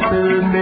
तीरथ में